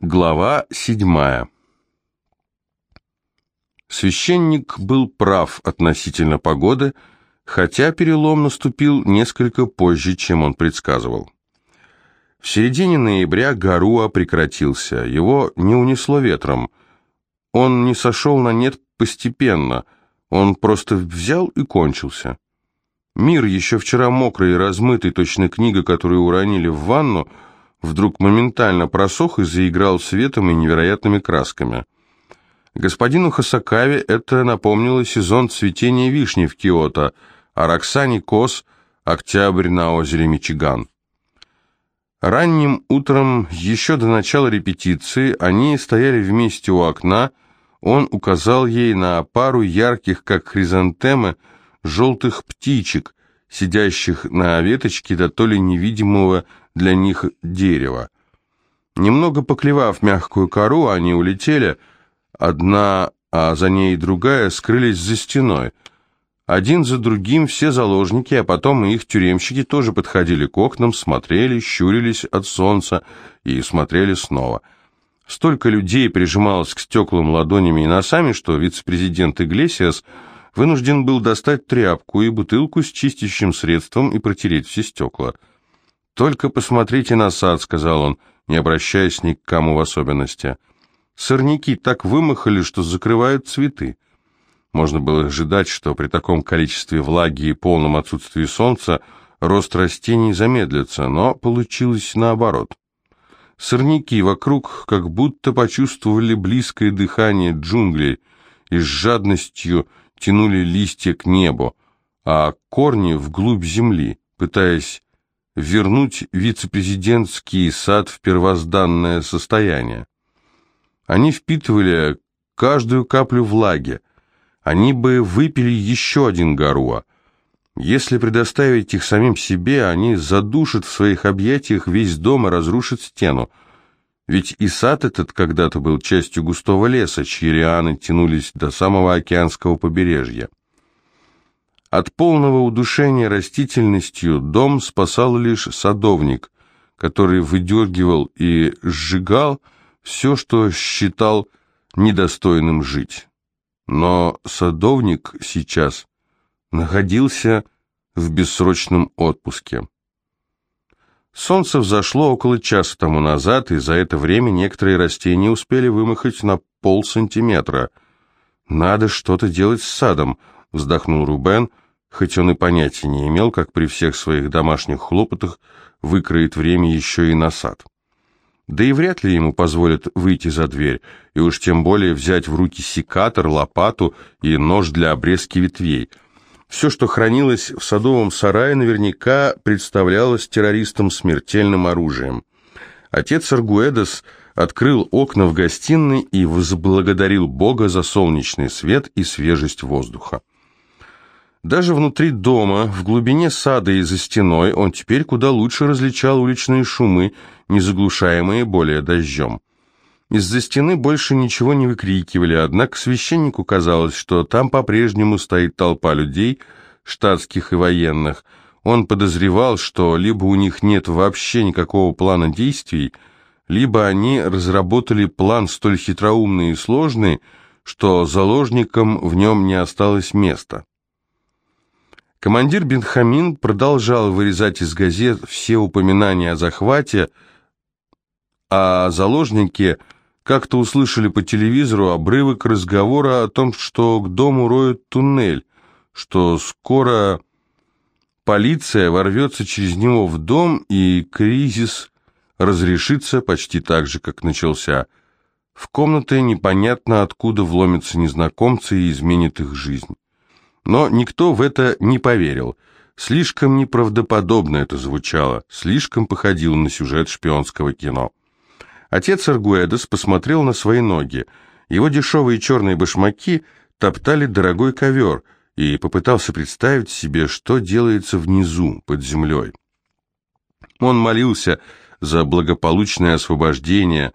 Глава седьмая Священник был прав относительно погоды, хотя перелом наступил несколько позже, чем он предсказывал. В середине ноября Гаруа прекратился, его не унесло ветром. Он не сошел на нет постепенно, он просто взял и кончился. Мир, еще вчера мокрый и размытый, точно книга, которую уронили в ванну, — вдруг моментально просох и заиграл светом и невероятными красками. Господину Хасакаве это напомнило сезон цветения вишни в Киото, а Роксане Кос – октябрь на озере Мичиган. Ранним утром, еще до начала репетиции, они стояли вместе у окна, он указал ей на пару ярких, как хризантемы, желтых птичек, сидящих на веточке до то ли невидимого для них дерева. Немного поклевав мягкую кору, они улетели, одна, а за ней другая, скрылись за стеной. Один за другим все заложники, а потом и их тюремщики тоже подходили к окнам, смотрели, щурились от солнца и смотрели снова. Столько людей прижималось к стеклам ладонями и носами, что вице-президент Иглесиас вынужден был достать тряпку и бутылку с чистящим средством и протереть все стекла. «Только посмотрите на сад», — сказал он, не обращаясь ни к кому в особенности. «Сорняки так вымахали, что закрывают цветы». Можно было ожидать, что при таком количестве влаги и полном отсутствии солнца рост растений замедлится, но получилось наоборот. Сорняки вокруг как будто почувствовали близкое дыхание джунглей и с жадностью тянули листья к небу, а корни вглубь земли, пытаясь вернуть вице-президентский сад в первозданное состояние. Они впитывали каждую каплю влаги, они бы выпили еще один гаруа. Если предоставить их самим себе, они задушат в своих объятиях весь дом и разрушат стену. Ведь и сад этот когда-то был частью густого леса, чьи лианы тянулись до самого океанского побережья. От полного удушения растительностью дом спасал лишь садовник, который выдергивал и сжигал все, что считал недостойным жить. Но садовник сейчас находился в бессрочном отпуске. Солнце взошло около часа тому назад, и за это время некоторые растения успели вымахать на полсантиметра. «Надо что-то делать с садом», вздохнул Рубен, хоть он и понятия не имел, как при всех своих домашних хлопотах выкроет время еще и на сад. Да и вряд ли ему позволят выйти за дверь, и уж тем более взять в руки секатор, лопату и нож для обрезки ветвей. Все, что хранилось в садовом сарае, наверняка представлялось террористам смертельным оружием. Отец Аргуэдес открыл окна в гостиной и возблагодарил Бога за солнечный свет и свежесть воздуха. Даже внутри дома, в глубине сада и за стеной, он теперь куда лучше различал уличные шумы, не заглушаемые более дождем. Из-за стены больше ничего не выкрикивали, однако священнику казалось, что там по-прежнему стоит толпа людей, штатских и военных. Он подозревал, что либо у них нет вообще никакого плана действий, либо они разработали план столь хитроумный и сложный, что заложникам в нем не осталось места. Командир Бенхамин продолжал вырезать из газет все упоминания о захвате, а заложники как-то услышали по телевизору обрывок разговора о том, что к дому роют туннель, что скоро полиция ворвется через него в дом и кризис разрешится почти так же, как начался. В комнаты непонятно откуда вломятся незнакомцы и изменят их жизнь. Но никто в это не поверил. Слишком неправдоподобно это звучало, слишком походило на сюжет шпионского кино. Отец Аргуэдес посмотрел на свои ноги. Его дешевые черные башмаки топтали дорогой ковер и попытался представить себе, что делается внизу, под землей. Он молился за благополучное освобождение,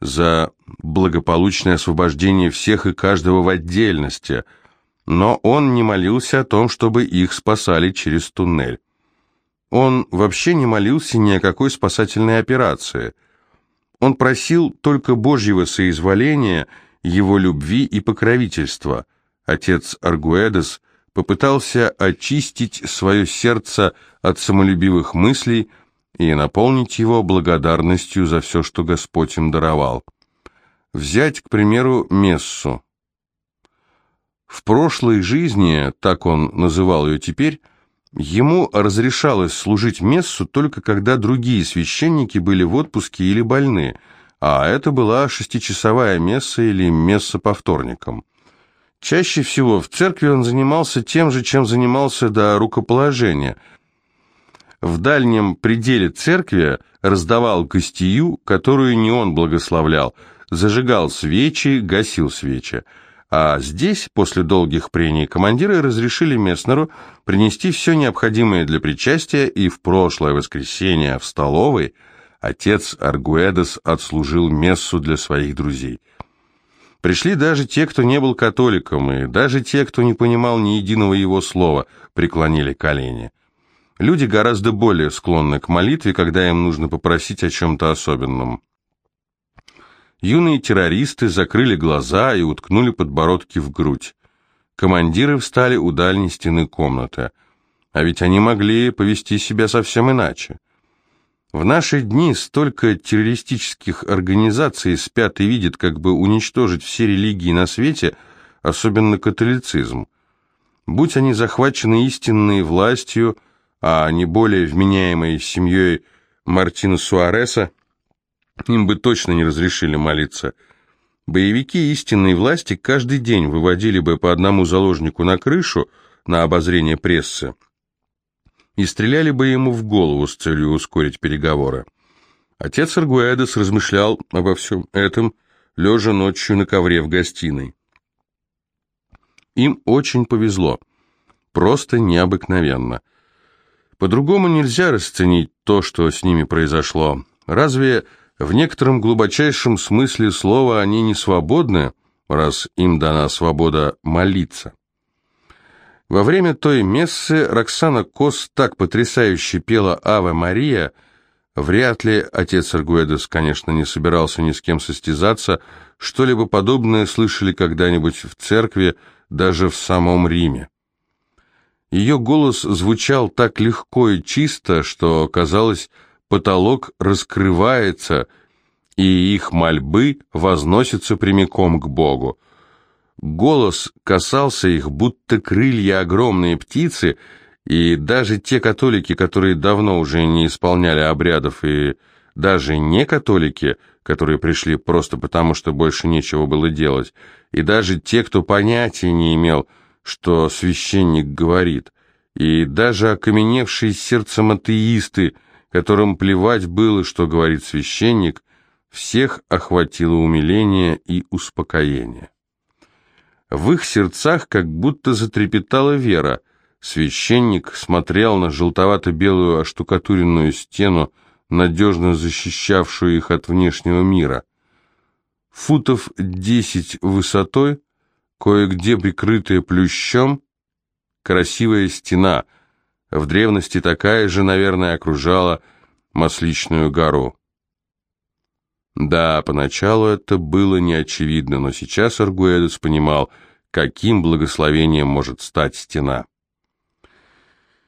за благополучное освобождение всех и каждого в отдельности, но он не молился о том, чтобы их спасали через туннель. Он вообще не молился ни о какой спасательной операции. Он просил только Божьего соизволения, его любви и покровительства. Отец Аргуэдес попытался очистить свое сердце от самолюбивых мыслей и наполнить его благодарностью за все, что Господь им даровал. Взять, к примеру, Мессу. В прошлой жизни, так он называл ее теперь, ему разрешалось служить Мессу только когда другие священники были в отпуске или больны, а это была шестичасовая месса или месса по вторникам. Чаще всего в церкви он занимался тем же, чем занимался до рукоположения. В дальнем пределе церкви раздавал гостию, которую не он благословлял, зажигал свечи, гасил свечи. А здесь, после долгих прений, командиры разрешили Месснеру принести все необходимое для причастия, и в прошлое воскресенье в столовой отец Аргуэдес отслужил мессу для своих друзей. Пришли даже те, кто не был католиком, и даже те, кто не понимал ни единого его слова, преклонили колени. Люди гораздо более склонны к молитве, когда им нужно попросить о чем-то особенном. Юные террористы закрыли глаза и уткнули подбородки в грудь. Командиры встали у дальней стены комнаты. А ведь они могли повести себя совсем иначе. В наши дни столько террористических организаций спят и видят, как бы уничтожить все религии на свете, особенно католицизм. Будь они захвачены истинной властью, а не более вменяемой семьей Мартина Суареса, им бы точно не разрешили молиться. Боевики истинной власти каждый день выводили бы по одному заложнику на крышу на обозрение прессы и стреляли бы ему в голову с целью ускорить переговоры. Отец Аргуэдес размышлял обо всем этом, лежа ночью на ковре в гостиной. Им очень повезло. Просто необыкновенно. По-другому нельзя расценить то, что с ними произошло. Разве в некотором глубочайшем смысле слова они не свободны, раз им дана свобода молиться? Во время той мессы Роксана Кос так потрясающе пела «Аве Мария», вряд ли отец Аргуэдес, конечно, не собирался ни с кем состязаться, что-либо подобное слышали когда-нибудь в церкви, даже в самом Риме. Ее голос звучал так легко и чисто, что, казалось, потолок раскрывается, и их мольбы возносятся прямиком к Богу. Голос касался их, будто крылья огромной птицы, и даже те католики, которые давно уже не исполняли обрядов, и даже не католики, которые пришли просто потому, что больше нечего было делать, и даже те, кто понятия не имел, что священник говорит, и даже окаменевшие сердцем атеисты – которым плевать было, что говорит священник, всех охватило умиление и успокоение. В их сердцах как будто затрепетала вера. Священник смотрел на желтовато-белую оштукатуренную стену, надежно защищавшую их от внешнего мира. Футов десять высотой, кое-где прикрытая плющом, красивая стена — в древности такая же, наверное, окружала Масличную гору. Да, поначалу это было неочевидно, но сейчас Аргуэдес понимал, каким благословением может стать стена.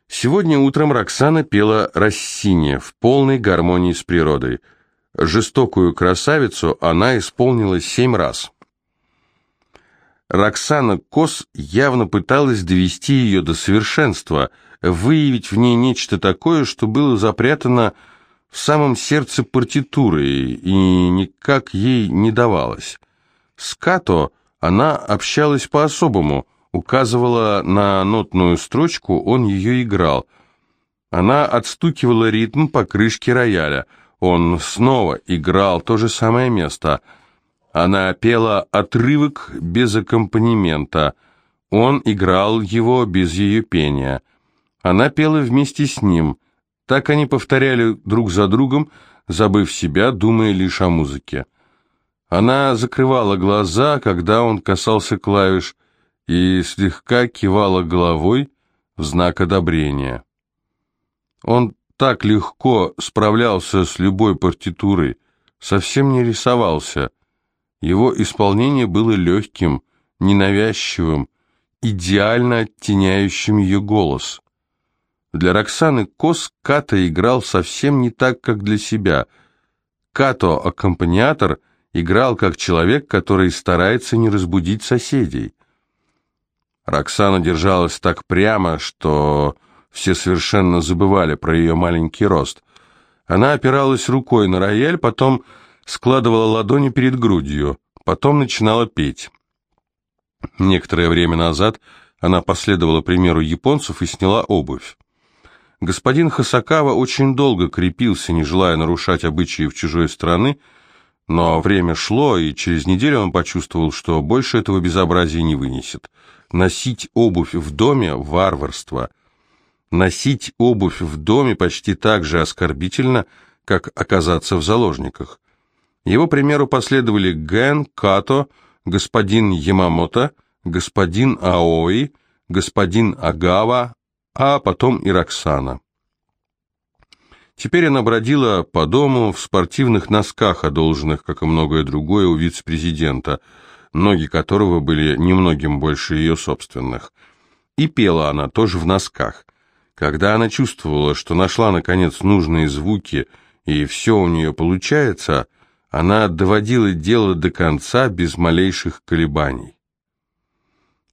Сегодня утром Роксана пела Рассини в полной гармонии с природой. Жестокую красавицу она исполнила семь раз. Роксана Кос явно пыталась довести ее до совершенства – выявить в ней нечто такое, что было запрятано в самом сердце партитуры и никак ей не давалось. С Като она общалась по-особому, указывала на нотную строчку, он ее играл. Она отстукивала ритм по крышке рояля, он снова играл то же самое место. Она пела отрывок без аккомпанемента, он играл его без ее пения. Она пела вместе с ним. Так они повторяли друг за другом, забыв себя, думая лишь о музыке. Она закрывала глаза, когда он касался клавиш, и слегка кивала головой в знак одобрения. Он так легко справлялся с любой партитурой, совсем не рисовался. Его исполнение было легким, ненавязчивым, идеально оттеняющим ее голос. Для Роксаны Кос Като играл совсем не так, как для себя. Като, аккомпаниатор, играл как человек, который старается не разбудить соседей. Роксана держалась так прямо, что все совершенно забывали про ее маленький рост. Она опиралась рукой на рояль, потом складывала ладони перед грудью, потом начинала петь. Некоторое время назад она последовала примеру японцев и сняла обувь. Господин Хасакава очень долго крепился, не желая нарушать обычаи в чужой страны, но время шло, и через неделю он почувствовал, что больше этого безобразия не вынесет. Носить обувь в доме – варварство. Носить обувь в доме почти так же оскорбительно, как оказаться в заложниках. Его примеру последовали Ген, Като, господин Ямамото, господин Аои, господин Агава, а потом и Роксана. Теперь она бродила по дому в спортивных носках, одолженных, как и многое другое, у вице-президента, ноги которого были немногим больше ее собственных. И пела она тоже в носках. Когда она чувствовала, что нашла, наконец, нужные звуки, и все у нее получается, она доводила дело до конца без малейших колебаний.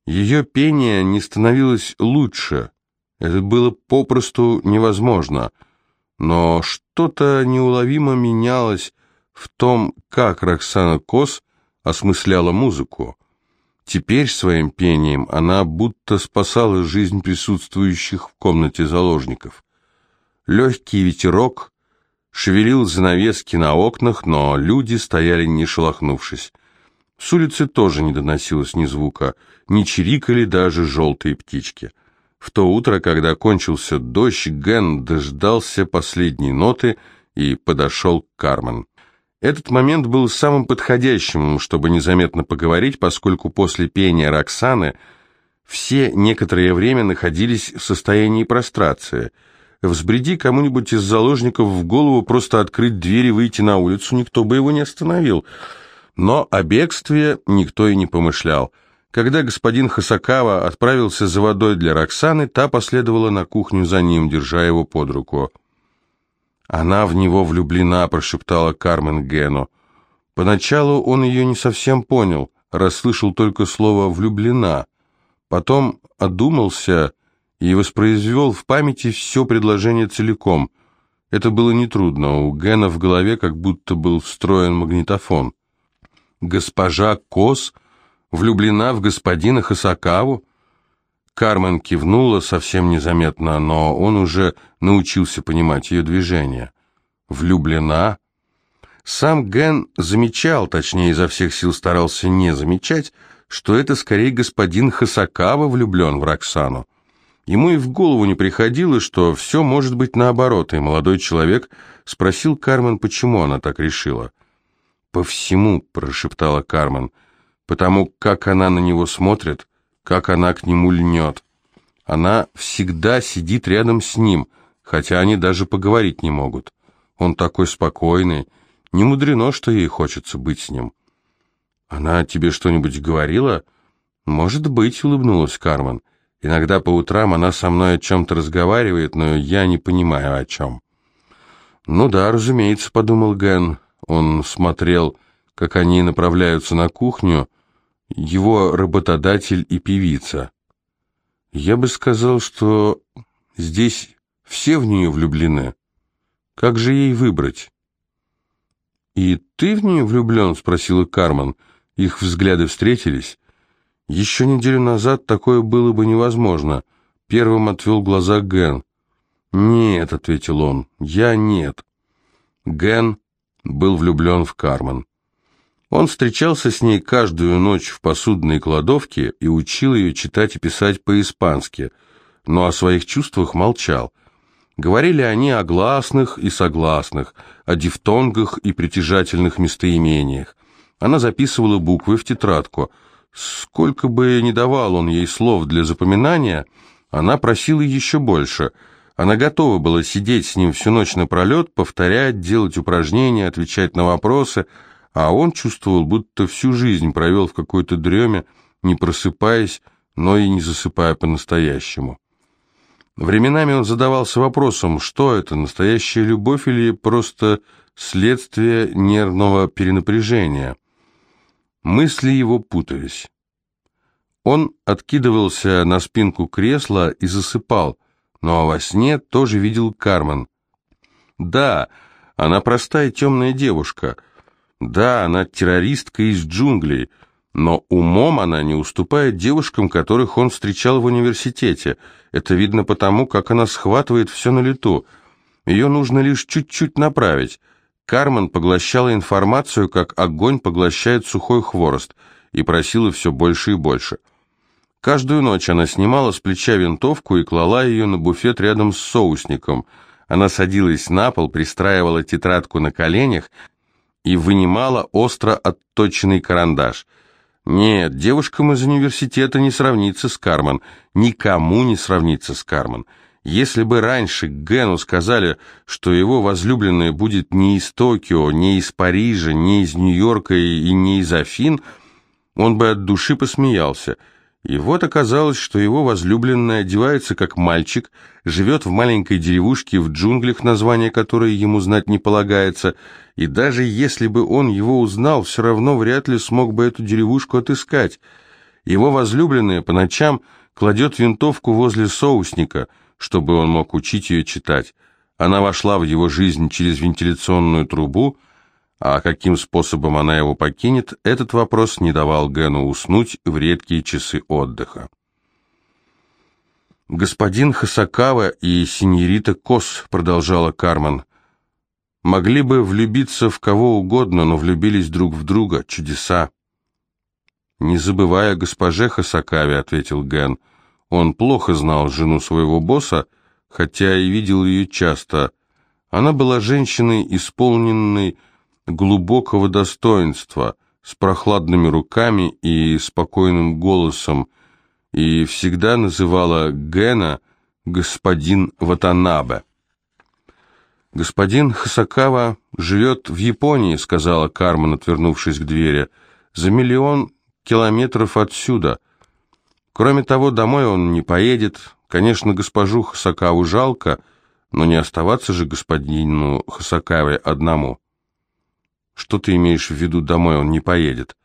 Ее пение не становилось лучше, это было попросту невозможно, но что-то неуловимо менялось в том, как Роксана Кос осмысляла музыку. Теперь своим пением она будто спасала жизнь присутствующих в комнате заложников. Легкий ветерок шевелил занавески на окнах, но люди стояли не шелохнувшись. С улицы тоже не доносилось ни звука, не чирикали даже желтые птички. В то утро, когда кончился дождь, Ген дождался последней ноты и подошел к Кармен. Этот момент был самым подходящим, чтобы незаметно поговорить, поскольку после пения Роксаны все некоторое время находились в состоянии прострации. Взбреди кому-нибудь из заложников в голову просто открыть дверь и выйти на улицу, никто бы его не остановил. Но о бегстве никто и не помышлял. Когда господин Хасакава отправился за водой для Роксаны, та последовала на кухню за ним, держа его под руку. «Она в него влюблена», — прошептала Кармен Гену. Поначалу он ее не совсем понял, расслышал только слово «влюблена». Потом одумался и воспроизвел в памяти все предложение целиком. Это было нетрудно, у Гена в голове как будто был встроен магнитофон. «Госпожа Кос влюблена в господина Хасакаву?» Кармен кивнула совсем незаметно, но он уже научился понимать ее движения. «Влюблена?» Сам Ген замечал, точнее, изо всех сил старался не замечать, что это скорее господин Хасакава влюблен в Роксану. Ему и в голову не приходило, что все может быть наоборот, и молодой человек спросил Кармен, почему она так решила. «По всему», — прошептала Кармен, — потому как она на него смотрит, как она к нему льнет. Она всегда сидит рядом с ним, хотя они даже поговорить не могут. Он такой спокойный, не мудрено, что ей хочется быть с ним. «Она тебе что-нибудь говорила?» «Может быть», — улыбнулась Кармен. «Иногда по утрам она со мной о чем-то разговаривает, но я не понимаю, о чем». «Ну да, разумеется», — подумал Ген. Он смотрел, как они направляются на кухню, его работодатель и певица. Я бы сказал, что здесь все в нее влюблены. Как же ей выбрать? «И ты в нее влюблен?» — спросила Кармен. Их взгляды встретились. Еще неделю назад такое было бы невозможно. Первым отвел глаза Ген. «Нет», — ответил он, — «я нет». Ген был влюблен в Кармен. Он встречался с ней каждую ночь в посудной кладовке и учил ее читать и писать по-испански, но о своих чувствах молчал. Говорили они о гласных и согласных, о дифтонгах и притяжательных местоимениях. Она записывала буквы в тетрадку. Сколько бы ни давал он ей слов для запоминания, она просила еще больше. Она готова была сидеть с ним всю ночь напролет, повторять, делать упражнения, отвечать на вопросы, а он чувствовал, будто всю жизнь провел в какой-то дреме, не просыпаясь, но и не засыпая по-настоящему. Временами он задавался вопросом, что это, настоящая любовь или просто следствие нервного перенапряжения. Мысли его путались. Он откидывался на спинку кресла и засыпал, но во сне тоже видел Кармен. Да, она простая темная девушка. Да, она террористка из джунглей, но умом она не уступает девушкам, которых он встречал в университете. Это видно потому, как она схватывает все на лету. Ее нужно лишь чуть-чуть направить. Кармен поглощала информацию, как огонь поглощает сухой хворост, и просила все больше и больше. Каждую ночь она снимала с плеча винтовку и клала ее на буфет рядом с соусником. Она садилась на пол, пристраивала тетрадку на коленях и вынимала остро отточенный карандаш. Нет, девушкам из университета не сравнится с Кармен, никому не сравнится с Кармен. Если бы раньше Гену сказали, что его возлюбленная будет не из Токио, не из Парижа, не из Нью-Йорка и не из Афин, он бы от души посмеялся. И вот оказалось, что его возлюбленная одевается как мальчик, живет в маленькой деревушке в джунглях, название которой ему знать не полагается, и даже если бы он его узнал, все равно вряд ли смог бы эту деревушку отыскать. Его возлюбленная по ночам кладет винтовку возле соусника – чтобы он мог учить ее читать. Она вошла в его жизнь через вентиляционную трубу, а каким способом она его покинет, этот вопрос не давал Гену уснуть в редкие часы отдыха. «Господин Хасакава и синьорита Кос», — продолжала Кармен, — «могли бы влюбиться в кого угодно, но влюбились друг в друга. Чудеса». «Не забывая госпоже Хасакаве», — ответил Ген, — он плохо знал жену своего босса, хотя и видел ее часто. Она была женщиной, исполненной глубокого достоинства, с прохладными руками и спокойным голосом, и всегда называла Гена господин Ватанабе. «Господин Хасакава живет в Японии», — сказала Кармен, отвернувшись к двери, — «за миллион километров отсюда». Кроме того, домой он не поедет. Конечно, госпожу Хасакаву жалко, но не оставаться же господину Хасакаве одному. Что ты имеешь в виду, домой он не поедет?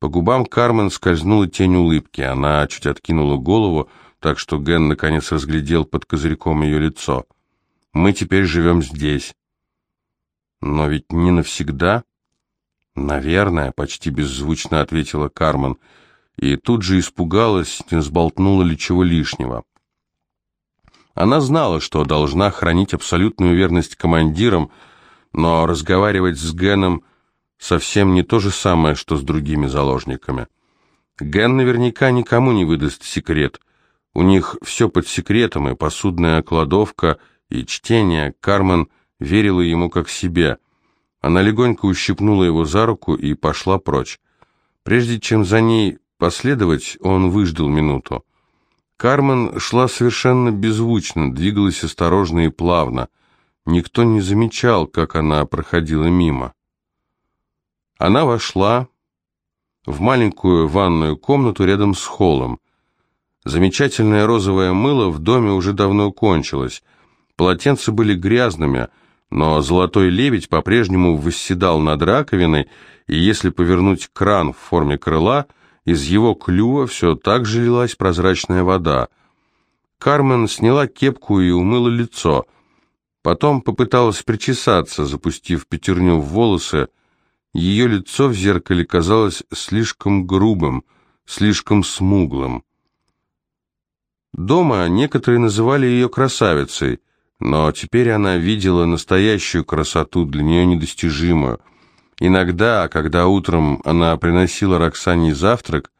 По губам Кармен скользнула тень улыбки. Она чуть откинула голову, так что Ген наконец разглядел под козырьком ее лицо. «Мы теперь живем здесь». «Но ведь не навсегда?» «Наверное», — почти беззвучно ответила Кармен, — и тут же испугалась, не сболтнула ли чего лишнего. Она знала, что должна хранить абсолютную верность командирам, но разговаривать с Геном совсем не то же самое, что с другими заложниками. Ген наверняка никому не выдаст секрет. У них все под секретом, и посудная кладовка, и чтение. Кармен верила ему как себе. Она легонько ущипнула его за руку и пошла прочь. Прежде чем за ней Последовать он выждал минуту. Кармен шла совершенно беззвучно, двигалась осторожно и плавно. Никто не замечал, как она проходила мимо. Она вошла в маленькую ванную комнату рядом с холлом. Замечательное розовое мыло в доме уже давно кончилось. Полотенца были грязными, но золотой лебедь по-прежнему восседал над раковиной, и если повернуть кран в форме крыла – из его клюва все так же лилась прозрачная вода. Кармен сняла кепку и умыла лицо. Потом попыталась причесаться, запустив пятерню в волосы. Ее лицо в зеркале казалось слишком грубым, слишком смуглым. Дома некоторые называли ее красавицей, но теперь она видела настоящую красоту, для нее недостижимую – Иногда, когда утром она приносила Роксане завтрак,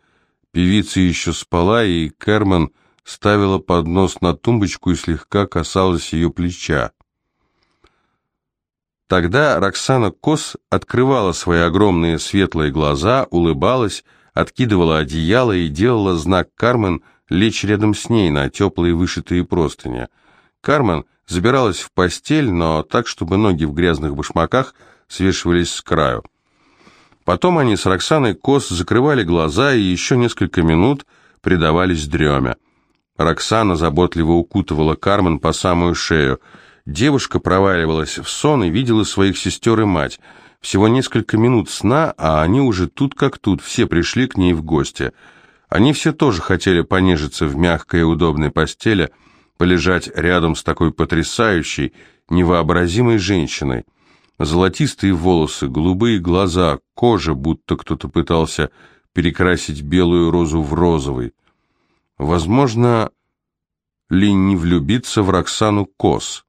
певица еще спала, и Керман ставила поднос на тумбочку и слегка касалась ее плеча. Тогда Роксана Кос открывала свои огромные светлые глаза, улыбалась, откидывала одеяло и делала знак Кармен лечь рядом с ней на теплые вышитые простыни. Кармен забиралась в постель, но так, чтобы ноги в грязных башмаках свешивались с краю. Потом они с Роксаной Кос закрывали глаза и еще несколько минут предавались дреме. Роксана заботливо укутывала Кармен по самую шею. Девушка проваливалась в сон и видела своих сестер и мать. Всего несколько минут сна, а они уже тут как тут, все пришли к ней в гости. Они все тоже хотели понежиться в мягкой и удобной постели, полежать рядом с такой потрясающей, невообразимой женщиной. Золотистые волосы, голубые глаза, кожа, будто кто-то пытался перекрасить белую розу в розовый. Возможно ли не влюбиться в Роксану Кос?